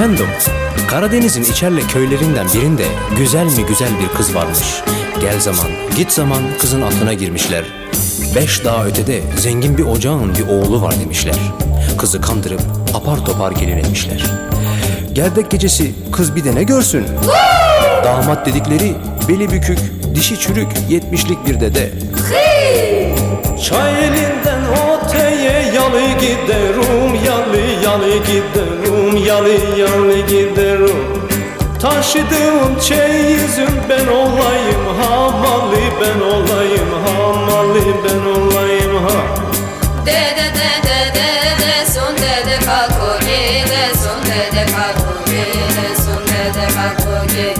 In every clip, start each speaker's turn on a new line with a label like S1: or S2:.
S1: Efendim, Karadeniz'in içerle köylerinden birinde güzel mi güzel bir kız varmış. Gel zaman, git zaman kızın aklına girmişler. Beş dağ ötede zengin bir ocağın bir oğlu var demişler. Kızı kandırıp apar topar gelin etmişler. Gerdek gecesi kız bir de ne görsün? Damat dedikleri beli bükük, dişi çürük, yetmişlik bir dede.
S2: Çay elinden oteye yalı giderim Yalı yalı giderim Yalı yalı giderim Taşıdığım çeyizim ben olayım Hamalı ben olayım Hamalı ben olayım ha.
S3: Dede dede dede son dede kalkogi de son dede kalkogi de son dede kalkogi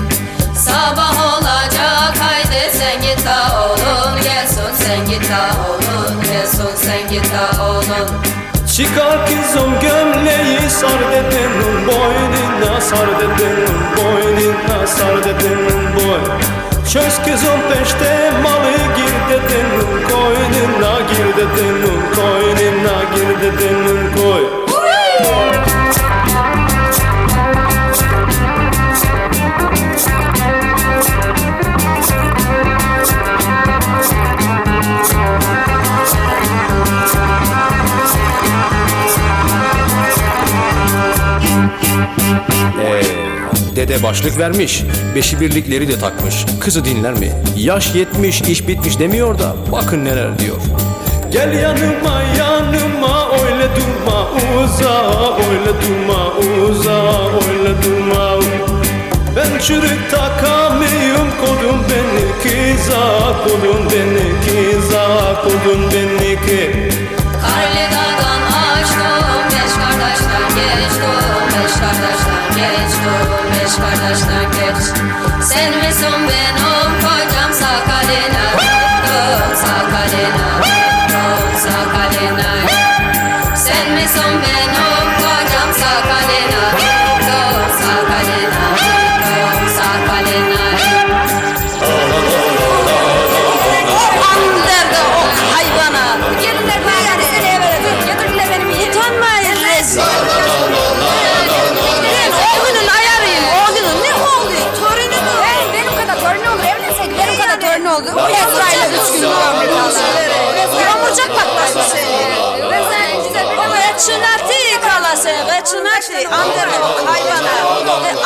S3: Sabah olacak haydi sen git ha oğlum gel son sen git ha oğlum gel son sen git ha oğlum
S2: Çıkar kızım gömleği sar dedenin boynuna Sar dedenin boynuna sar dedenin boy. Çöz kızım peşte malı gir dedenin koynuna Gir dedenin koynuna gir dedenin
S1: dede başlık vermiş, beşi birlikleri de takmış. Kızı dinler mi? Yaş yetmiş, iş bitmiş demiyor da bakın neler diyor.
S2: Gel yanıma yanıma öyle durma uza Öyle durma uza öyle durma Ben çürük takamıyorum kodum beni kıza Kodum beni kıza kodum beni ki
S3: Karlı dağdan açtım beş kardeşten geçtim Beş kardeşten geçtim beş taşnakeç Sen misin ben o kocam sakalina sakalina sakalina Sen misin
S4: ben o kocam sakalina Petra'yla üç gün Yağmurcak patlasın seni. Çınatı kalası ve çınatı andırın hayvana.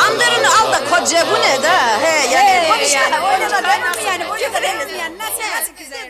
S4: Andırın al da koca bu ne de. He yani. He yani. Öyle de benim yani. Bu yüzden yani. Nasıl nasıl güzel.